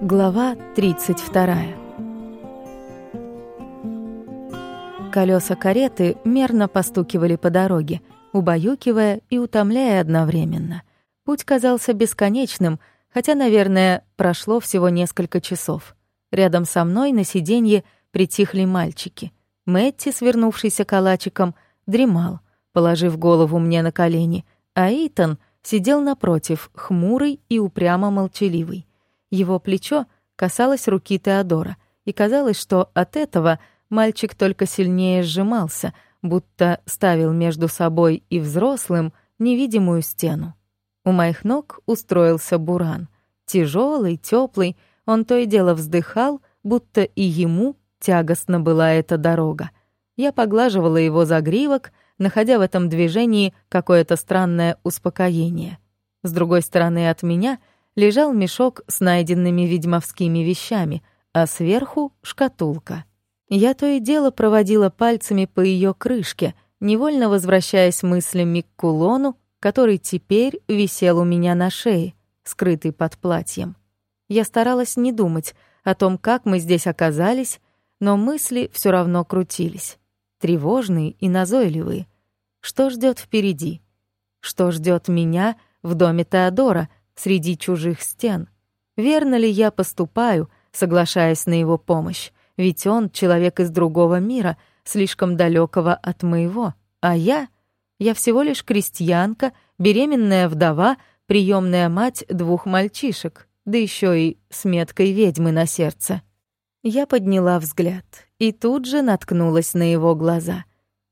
Глава 32. Колеса кареты мерно постукивали по дороге, убаюкивая и утомляя одновременно. Путь казался бесконечным, хотя, наверное, прошло всего несколько часов. Рядом со мной на сиденье притихли мальчики. Мэтти, свернувшийся калачиком, дремал, положив голову мне на колени, а Итан сидел напротив, хмурый и упрямо молчаливый. Его плечо касалось руки Теодора, и казалось, что от этого мальчик только сильнее сжимался, будто ставил между собой и взрослым невидимую стену. У моих ног устроился буран. Тяжелый, теплый, он то и дело вздыхал, будто и ему тягостна была эта дорога. Я поглаживала его загривок, находя в этом движении какое-то странное успокоение. С другой стороны от меня — лежал мешок с найденными ведьмовскими вещами, а сверху — шкатулка. Я то и дело проводила пальцами по ее крышке, невольно возвращаясь мыслями к кулону, который теперь висел у меня на шее, скрытый под платьем. Я старалась не думать о том, как мы здесь оказались, но мысли все равно крутились, тревожные и назойливые. Что ждет впереди? Что ждет меня в доме Теодора — среди чужих стен. Верно ли я поступаю, соглашаясь на его помощь? Ведь он человек из другого мира, слишком далекого от моего. А я? Я всего лишь крестьянка, беременная вдова, приемная мать двух мальчишек, да еще и с меткой ведьмы на сердце. Я подняла взгляд и тут же наткнулась на его глаза.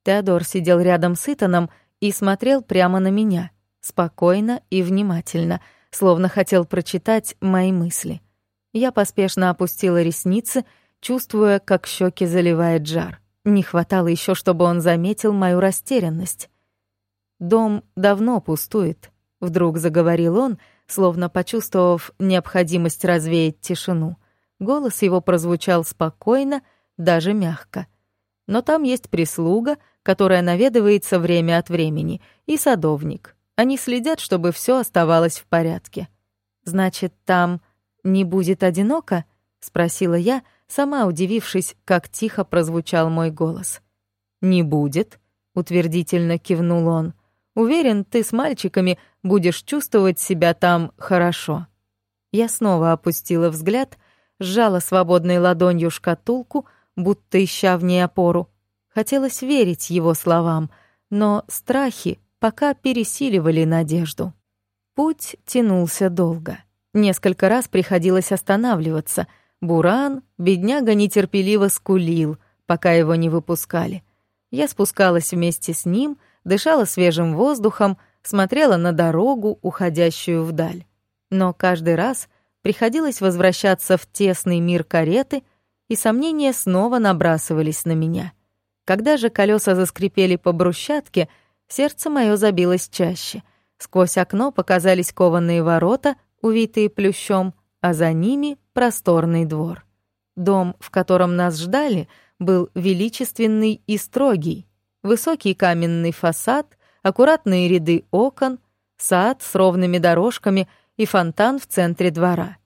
Теодор сидел рядом с Итаном и смотрел прямо на меня, спокойно и внимательно — словно хотел прочитать мои мысли. Я поспешно опустила ресницы, чувствуя, как щеки заливает жар. Не хватало еще, чтобы он заметил мою растерянность. «Дом давно пустует», — вдруг заговорил он, словно почувствовав необходимость развеять тишину. Голос его прозвучал спокойно, даже мягко. «Но там есть прислуга, которая наведывается время от времени, и садовник. Они следят, чтобы все оставалось в порядке. Значит, там не будет одиноко? спросила я, сама удивившись, как тихо прозвучал мой голос. Не будет, утвердительно кивнул он. Уверен, ты с мальчиками будешь чувствовать себя там хорошо. Я снова опустила взгляд, сжала свободной ладонью шкатулку, будто ища в ней опору. Хотелось верить его словам, но страхи пока пересиливали надежду. Путь тянулся долго. Несколько раз приходилось останавливаться. Буран, бедняга нетерпеливо скулил, пока его не выпускали. Я спускалась вместе с ним, дышала свежим воздухом, смотрела на дорогу, уходящую вдаль. Но каждый раз приходилось возвращаться в тесный мир кареты, и сомнения снова набрасывались на меня. Когда же колеса заскрипели по брусчатке — Сердце мое забилось чаще. Сквозь окно показались кованые ворота, увитые плющом, а за ними просторный двор. Дом, в котором нас ждали, был величественный и строгий. Высокий каменный фасад, аккуратные ряды окон, сад с ровными дорожками и фонтан в центре двора.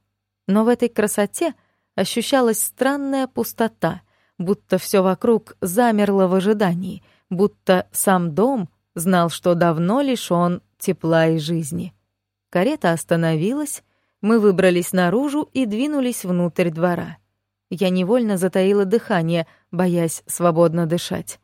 Но в этой красоте ощущалась странная пустота, будто все вокруг замерло в ожидании, будто сам дом знал, что давно лишён тепла и жизни. Карета остановилась, мы выбрались наружу и двинулись внутрь двора. Я невольно затаила дыхание, боясь свободно дышать.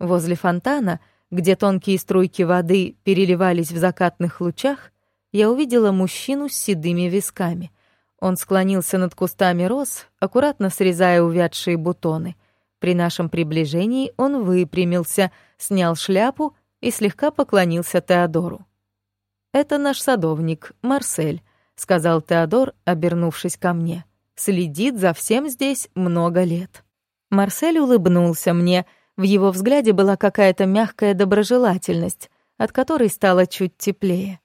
Возле фонтана, где тонкие струйки воды переливались в закатных лучах, я увидела мужчину с седыми висками. Он склонился над кустами роз, аккуратно срезая увядшие бутоны. При нашем приближении он выпрямился, снял шляпу и слегка поклонился Теодору. «Это наш садовник, Марсель», — сказал Теодор, обернувшись ко мне. «Следит за всем здесь много лет». Марсель улыбнулся мне, в его взгляде была какая-то мягкая доброжелательность, от которой стало чуть теплее.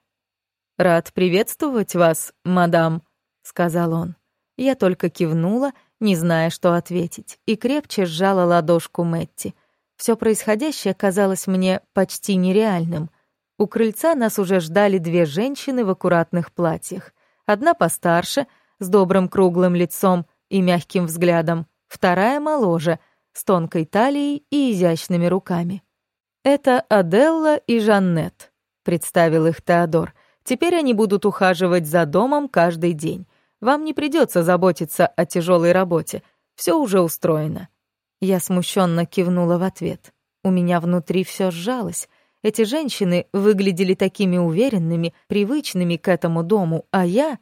«Рад приветствовать вас, мадам», — сказал он. Я только кивнула, не зная, что ответить, и крепче сжала ладошку Мэтти — все происходящее казалось мне почти нереальным. У крыльца нас уже ждали две женщины в аккуратных платьях. Одна постарше, с добрым круглым лицом и мягким взглядом, вторая моложе, с тонкой талией и изящными руками. «Это Аделла и Жаннет», — представил их Теодор. «Теперь они будут ухаживать за домом каждый день. Вам не придется заботиться о тяжелой работе. Все уже устроено». Я смущенно кивнула в ответ. У меня внутри все сжалось. Эти женщины выглядели такими уверенными, привычными к этому дому, а я...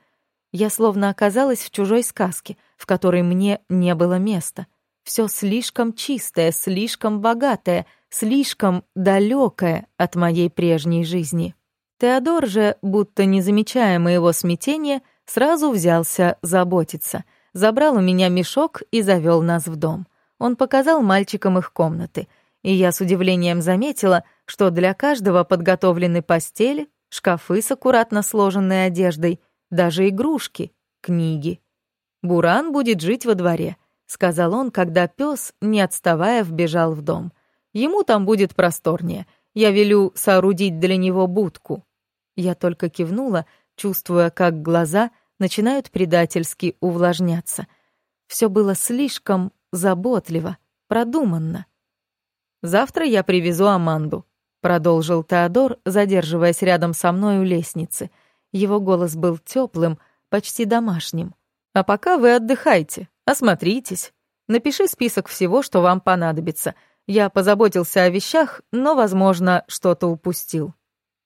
Я словно оказалась в чужой сказке, в которой мне не было места. Все слишком чистое, слишком богатое, слишком далекое от моей прежней жизни. Теодор же, будто не замечая моего смятения, сразу взялся заботиться. Забрал у меня мешок и завел нас в дом. Он показал мальчикам их комнаты — и я с удивлением заметила, что для каждого подготовлены постели, шкафы с аккуратно сложенной одеждой, даже игрушки, книги. «Буран будет жить во дворе», — сказал он, когда пес, не отставая, вбежал в дом. «Ему там будет просторнее. Я велю соорудить для него будку». Я только кивнула, чувствуя, как глаза начинают предательски увлажняться. Все было слишком заботливо, продуманно. Завтра я привезу Аманду», — продолжил Теодор, задерживаясь рядом со мной у лестницы. Его голос был теплым, почти домашним. «А пока вы отдыхайте, осмотритесь. Напиши список всего, что вам понадобится. Я позаботился о вещах, но, возможно, что-то упустил».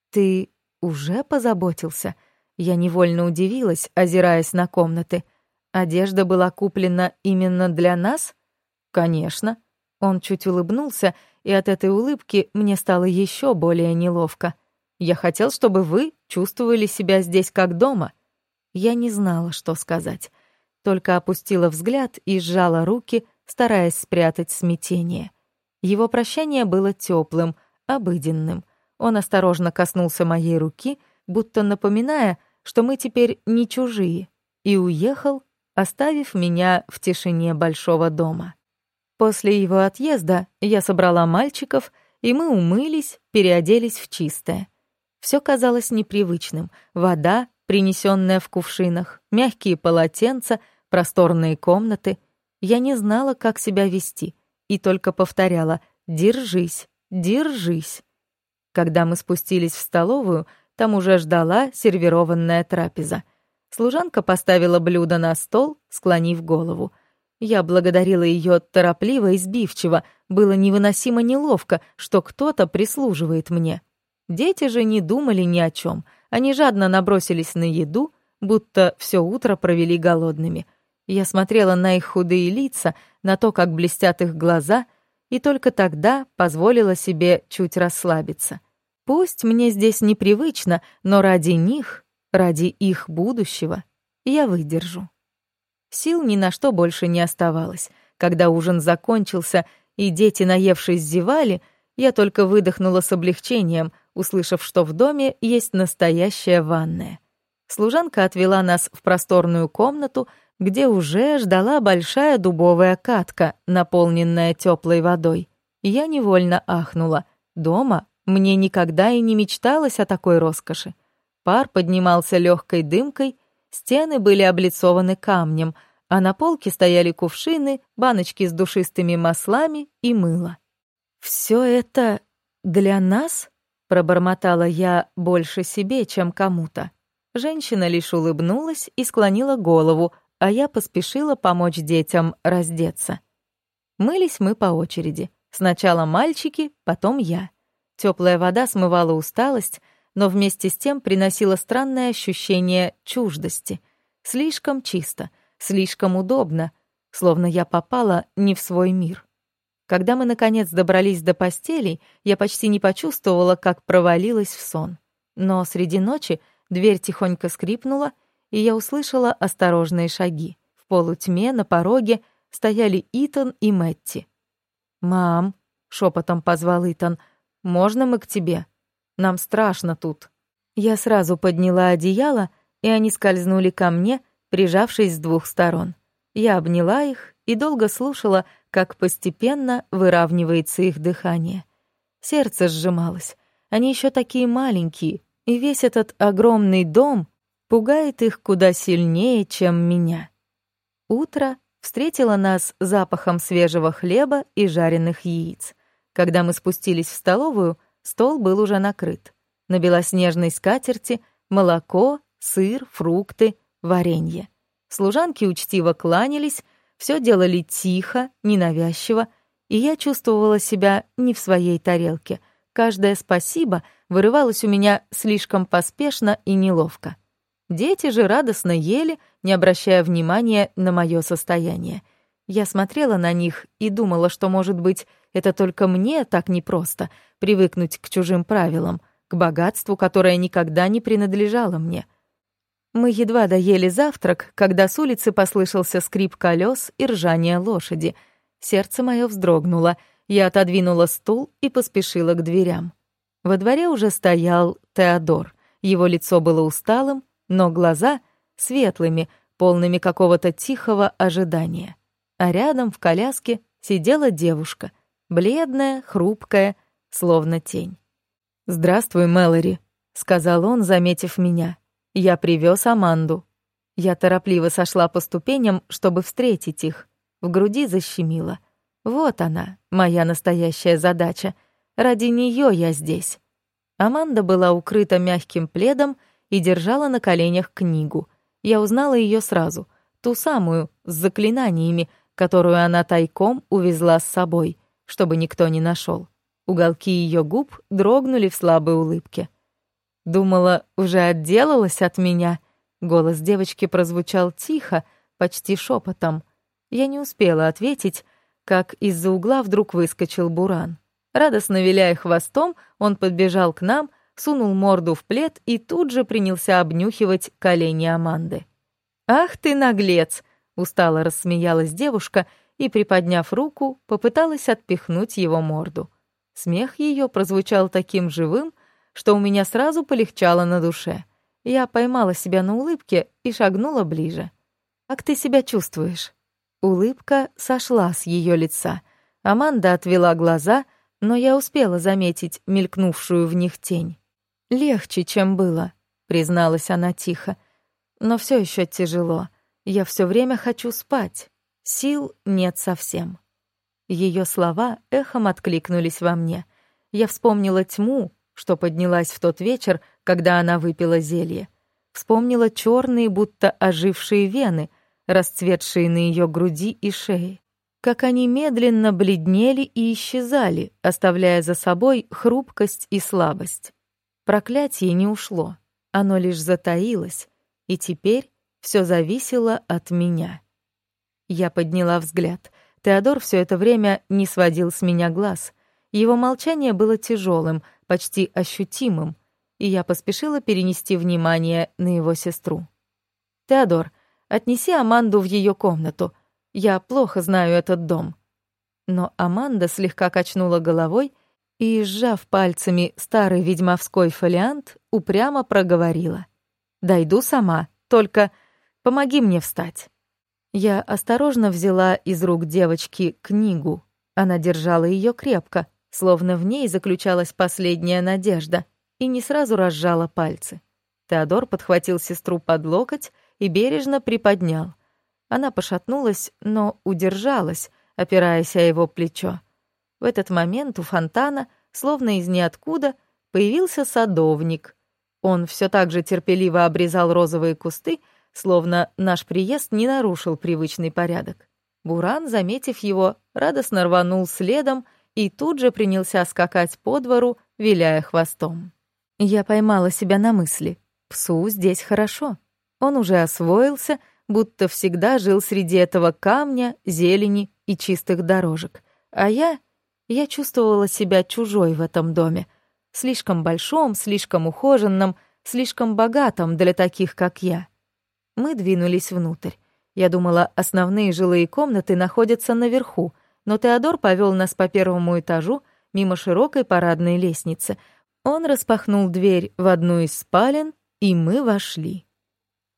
«Ты уже позаботился?» Я невольно удивилась, озираясь на комнаты. «Одежда была куплена именно для нас?» «Конечно», он чуть улыбнулся, и от этой улыбки мне стало еще более неловко. «Я хотел, чтобы вы чувствовали себя здесь как дома». Я не знала, что сказать, только опустила взгляд и сжала руки, стараясь спрятать смятение. Его прощание было теплым, обыденным. Он осторожно коснулся моей руки, будто напоминая, что мы теперь не чужие, и уехал, оставив меня в тишине большого дома. После его отъезда я собрала мальчиков, и мы умылись, переоделись в чистое. Все казалось непривычным. Вода, принесенная в кувшинах, мягкие полотенца, просторные комнаты. Я не знала, как себя вести, и только повторяла «Держись, держись». Когда мы спустились в столовую, там уже ждала сервированная трапеза. Служанка поставила блюдо на стол, склонив голову — я благодарила ее торопливо и сбивчиво, было невыносимо неловко, что кто-то прислуживает мне. Дети же не думали ни о чем, они жадно набросились на еду, будто все утро провели голодными. Я смотрела на их худые лица, на то, как блестят их глаза, и только тогда позволила себе чуть расслабиться. Пусть мне здесь непривычно, но ради них, ради их будущего, я выдержу. Сил ни на что больше не оставалось. Когда ужин закончился и дети, наевшись, зевали, я только выдохнула с облегчением, услышав, что в доме есть настоящая ванная. Служанка отвела нас в просторную комнату, где уже ждала большая дубовая катка, наполненная теплой водой. Я невольно ахнула. Дома мне никогда и не мечталось о такой роскоши. Пар поднимался легкой дымкой — Стены были облицованы камнем, а на полке стояли кувшины, баночки с душистыми маслами и мыло. «Все это для нас?» — пробормотала я больше себе, чем кому-то. Женщина лишь улыбнулась и склонила голову, а я поспешила помочь детям раздеться. Мылись мы по очереди. Сначала мальчики, потом я. Теплая вода смывала усталость, но вместе с тем приносило странное ощущение чуждости. Слишком чисто, слишком удобно, словно я попала не в свой мир. Когда мы, наконец, добрались до постелей, я почти не почувствовала, как провалилась в сон. Но среди ночи дверь тихонько скрипнула, и я услышала осторожные шаги. В полутьме на пороге стояли Итан и Мэтти. «Мам», — шепотом позвал Итан, — «можно мы к тебе?» Нам страшно тут». Я сразу подняла одеяло, и они скользнули ко мне, прижавшись с двух сторон. Я обняла их и долго слушала, как постепенно выравнивается их дыхание. Сердце сжималось. Они еще такие маленькие, и весь этот огромный дом пугает их куда сильнее, чем меня. Утро встретило нас запахом свежего хлеба и жареных яиц. Когда мы спустились в столовую, стол был уже накрыт. На белоснежной скатерти молоко, сыр, фрукты, варенье. Служанки учтиво кланялись, все делали тихо, ненавязчиво, и я чувствовала себя не в своей тарелке. Каждое «спасибо» вырывалось у меня слишком поспешно и неловко. Дети же радостно ели, не обращая внимания на мое состояние. Я смотрела на них и думала, что, может быть, это только мне так непросто привыкнуть к чужим правилам, к богатству, которое никогда не принадлежало мне. Мы едва доели завтрак, когда с улицы послышался скрип колес и ржание лошади. Сердце мое вздрогнуло. Я отодвинула стул и поспешила к дверям. Во дворе уже стоял Теодор. Его лицо было усталым, но глаза светлыми, полными какого-то тихого ожидания. А рядом в коляске сидела девушка, бледная, хрупкая, словно тень. «Здравствуй, Мэлори», — сказал он, заметив меня. «Я привез Аманду». Я торопливо сошла по ступеням, чтобы встретить их. В груди защемило. Вот она, моя настоящая задача. Ради нее я здесь. Аманда была укрыта мягким пледом и держала на коленях книгу. Я узнала ее сразу, ту самую, с заклинаниями, которую она тайком увезла с собой, чтобы никто не нашел. Уголки ее губ дрогнули в слабой улыбке. «Думала, уже отделалась от меня?» Голос девочки прозвучал тихо, почти шепотом. Я не успела ответить, как из-за угла вдруг выскочил Буран. Радостно виляя хвостом, он подбежал к нам сунул морду в плед и тут же принялся обнюхивать колени Аманды. «Ах ты наглец!» — устало рассмеялась девушка и, приподняв руку, попыталась отпихнуть его морду. Смех ее прозвучал таким живым, что у меня сразу полегчало на душе. Я поймала себя на улыбке и шагнула ближе. «Как ты себя чувствуешь?» Улыбка сошла с ее лица. Аманда отвела глаза, но я успела заметить мелькнувшую в них тень. «Легче, чем было», — призналась она тихо. «Но все еще тяжело. Я все время хочу спать. Сил нет совсем». Ее слова эхом откликнулись во мне. Я вспомнила тьму, что поднялась в тот вечер, когда она выпила зелье. Вспомнила черные, будто ожившие вены, расцветшие на ее груди и шее. Как они медленно бледнели и исчезали, оставляя за собой хрупкость и слабость. Проклятие не ушло, оно лишь затаилось, и теперь все зависело от меня. Я подняла взгляд. Теодор все это время не сводил с меня глаз. Его молчание было тяжелым, почти ощутимым, и я поспешила перенести внимание на его сестру. «Теодор, отнеси Аманду в ее комнату. Я плохо знаю этот дом». Но Аманда слегка качнула головой и, сжав пальцами старый ведьмовской фолиант, упрямо проговорила. «Дойду сама, только помоги мне встать». Я осторожно взяла из рук девочки книгу. Она держала ее крепко, словно в ней заключалась последняя надежда, и не сразу разжала пальцы. Теодор подхватил сестру под локоть и бережно приподнял. Она пошатнулась, но удержалась, опираясь о его плечо. В этот момент у фонтана, словно из ниоткуда, появился садовник. Он все так же терпеливо обрезал розовые кусты, словно наш приезд не нарушил привычный порядок. Буран, заметив его, радостно рванул следом и тут же принялся скакать по двору, виляя хвостом. Я поймала себя на мысли. Псу здесь хорошо. Он уже освоился, будто всегда жил среди этого камня, зелени и чистых дорожек. А я я чувствовала себя чужой в этом доме. Слишком большом, слишком ухоженном, слишком богатом для таких, как я. Мы двинулись внутрь. Я думала, основные жилые комнаты находятся наверху, но Теодор повел нас по первому этажу мимо широкой парадной лестницы. Он распахнул дверь в одну из спален, и мы вошли.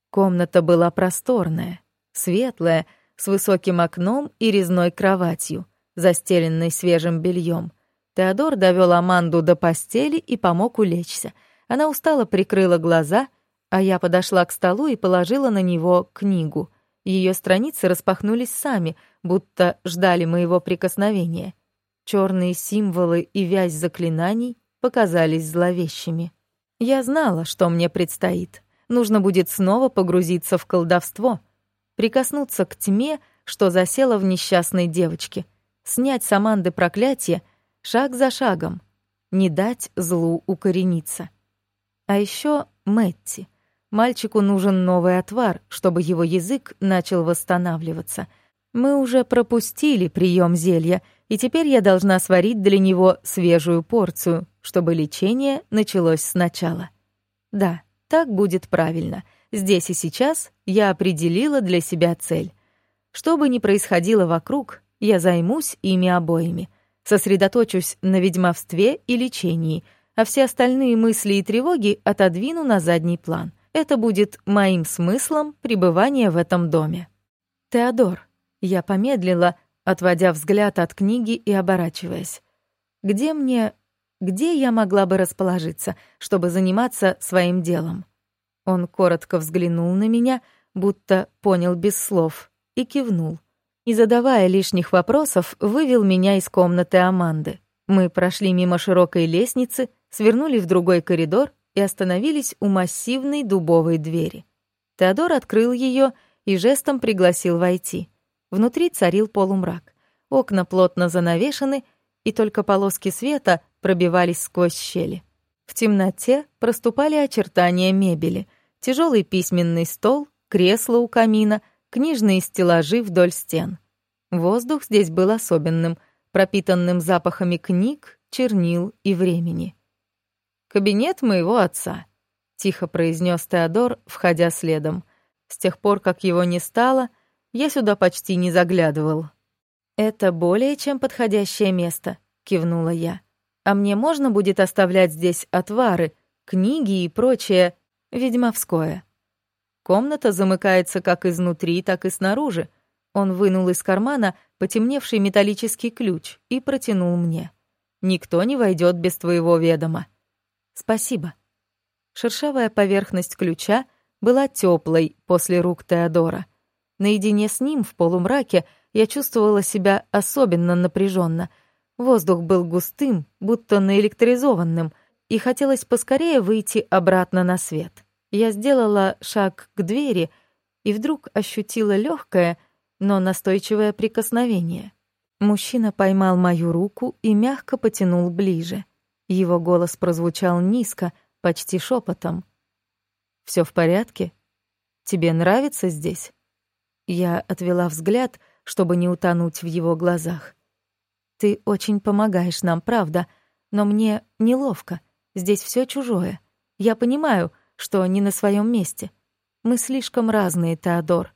Комната была просторная, светлая, с высоким окном и резной кроватью застеленной свежим бельем. Теодор довел Аманду до постели и помог улечься. Она устало прикрыла глаза а я подошла к столу и положила на него книгу. Ее страницы распахнулись сами, будто ждали моего прикосновения. Черные символы и вязь заклинаний показались зловещими. Я знала, что мне предстоит. Нужно будет снова погрузиться в колдовство, прикоснуться к тьме, что засела в несчастной девочке, снять с Аманды проклятие шаг за шагом, не дать злу укорениться. А еще Мэтти — Мальчику нужен новый отвар, чтобы его язык начал восстанавливаться. Мы уже пропустили прием зелья, и теперь я должна сварить для него свежую порцию, чтобы лечение началось сначала. Да, так будет правильно. Здесь и сейчас я определила для себя цель. Что бы ни происходило вокруг, я займусь ими обоими. Сосредоточусь на ведьмовстве и лечении, а все остальные мысли и тревоги отодвину на задний план. Это будет моим смыслом пребывания в этом доме. Теодор. Я помедлила, отводя взгляд от книги и оборачиваясь. Где мне... Где я могла бы расположиться, чтобы заниматься своим делом? Он коротко взглянул на меня, будто понял без слов, и кивнул. И, задавая лишних вопросов, вывел меня из комнаты Аманды. Мы прошли мимо широкой лестницы, свернули в другой коридор и остановились у массивной дубовой двери. Теодор открыл ее и жестом пригласил войти. Внутри царил полумрак. Окна плотно занавешены, и только полоски света пробивались сквозь щели. В темноте проступали очертания мебели. Тяжелый письменный стол, кресло у камина, книжные стеллажи вдоль стен. Воздух здесь был особенным, пропитанным запахами книг, чернил и времени. «Кабинет моего отца», — тихо произнес Теодор, входя следом. С тех пор, как его не стало, я сюда почти не заглядывал. «Это более чем подходящее место», — кивнула я. «А мне можно будет оставлять здесь отвары, книги и прочее ведьмовское». Комната замыкается как изнутри, так и снаружи. Он вынул из кармана потемневший металлический ключ и протянул мне. «Никто не войдет без твоего ведома». «Спасибо». Шершавая поверхность ключа была теплой после рук Теодора. Наедине с ним в полумраке я чувствовала себя особенно напряженно. Воздух был густым, будто наэлектризованным, и хотелось поскорее выйти обратно на свет. Я сделала шаг к двери и вдруг ощутила легкое, но настойчивое прикосновение. Мужчина поймал мою руку и мягко потянул ближе. Его голос прозвучал низко, почти шепотом. Все в порядке? Тебе нравится здесь?» Я отвела взгляд, чтобы не утонуть в его глазах. «Ты очень помогаешь нам, правда, но мне неловко. Здесь все чужое. Я понимаю, что не на своем месте. Мы слишком разные, Теодор».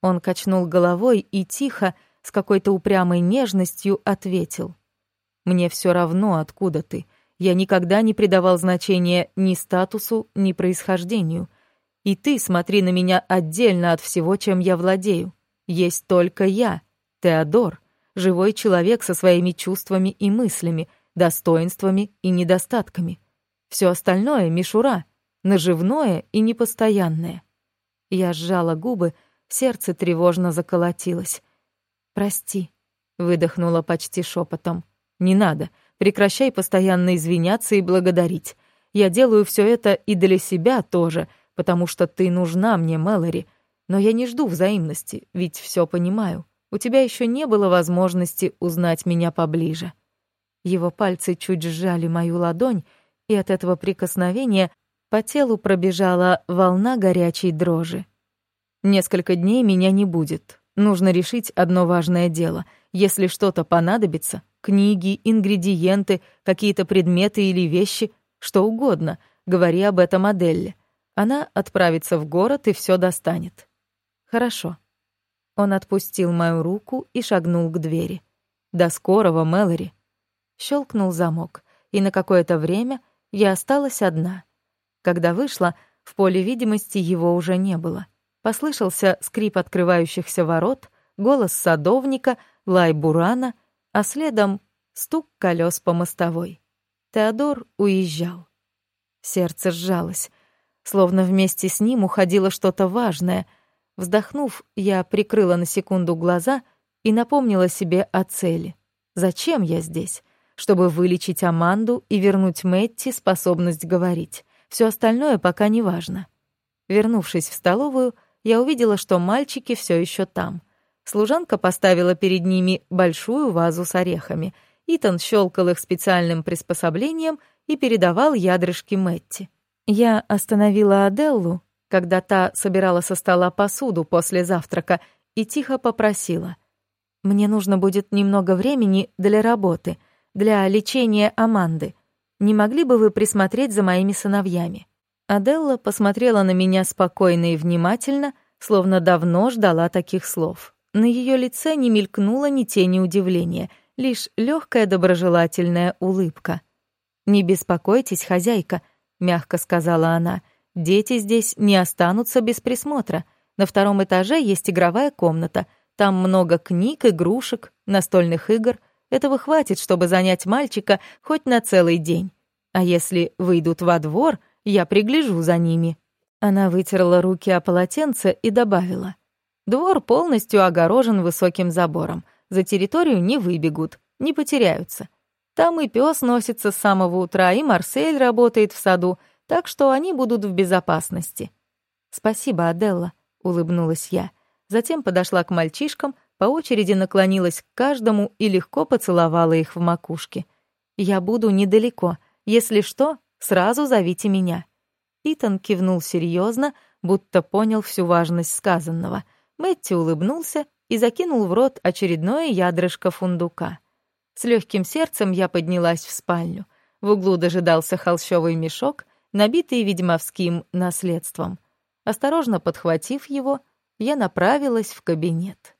Он качнул головой и тихо, с какой-то упрямой нежностью ответил. «Мне все равно, откуда ты. Я никогда не придавал значения ни статусу, ни происхождению. И ты смотри на меня отдельно от всего, чем я владею. Есть только я, Теодор, живой человек со своими чувствами и мыслями, достоинствами и недостатками. Все остальное — мишура, наживное и непостоянное. Я сжала губы, сердце тревожно заколотилось. «Прости», — выдохнула почти шепотом. «Не надо. Прекращай постоянно извиняться и благодарить. Я делаю все это и для себя тоже, потому что ты нужна мне, Мэлори. Но я не жду взаимности, ведь все понимаю. У тебя еще не было возможности узнать меня поближе». Его пальцы чуть сжали мою ладонь, и от этого прикосновения по телу пробежала волна горячей дрожи. «Несколько дней меня не будет. Нужно решить одно важное дело. Если что-то понадобится, Книги, ингредиенты, какие-то предметы или вещи, что угодно. Говори об этом Аделле. Она отправится в город и все достанет. Хорошо. Он отпустил мою руку и шагнул к двери. До скорого, Мэлори. Щелкнул замок, и на какое-то время я осталась одна. Когда вышла, в поле видимости его уже не было. Послышался скрип открывающихся ворот, голос садовника, лай бурана — а следом стук колес по мостовой. Теодор уезжал. Сердце сжалось. словно вместе с ним уходило что-то важное. Вздохнув, я прикрыла на секунду глаза и напомнила себе о цели. Зачем я здесь? Чтобы вылечить Аманду и вернуть Мэтти способность говорить. Все остальное пока не важно. Вернувшись в столовую, я увидела, что мальчики все еще там. Служанка поставила перед ними большую вазу с орехами. Итан щелкал их специальным приспособлением и передавал ядрышки Мэтти. Я остановила Аделлу, когда та собирала со стола посуду после завтрака, и тихо попросила. «Мне нужно будет немного времени для работы, для лечения Аманды. Не могли бы вы присмотреть за моими сыновьями?» Аделла посмотрела на меня спокойно и внимательно, словно давно ждала таких слов. На ее лице не мелькнуло ни тени удивления, лишь легкая доброжелательная улыбка. «Не беспокойтесь, хозяйка», — мягко сказала она. «Дети здесь не останутся без присмотра. На втором этаже есть игровая комната. Там много книг, игрушек, настольных игр. Этого хватит, чтобы занять мальчика хоть на целый день. А если выйдут во двор, я пригляжу за ними». Она вытерла руки о полотенце и добавила. Двор полностью огорожен высоким забором. За территорию не выбегут, не потеряются. Там и пес носится с самого утра, и Марсель работает в саду, так что они будут в безопасности. «Спасибо, Аделла», — улыбнулась я. Затем подошла к мальчишкам, по очереди наклонилась к каждому и легко поцеловала их в макушке. «Я буду недалеко. Если что, сразу зовите меня». Итан кивнул серьезно, будто понял всю важность сказанного — Мэтти улыбнулся и закинул в рот очередное ядрышко фундука. С легким сердцем я поднялась в спальню. В углу дожидался холщовый мешок, набитый ведьмовским наследством. Осторожно подхватив его, я направилась в кабинет.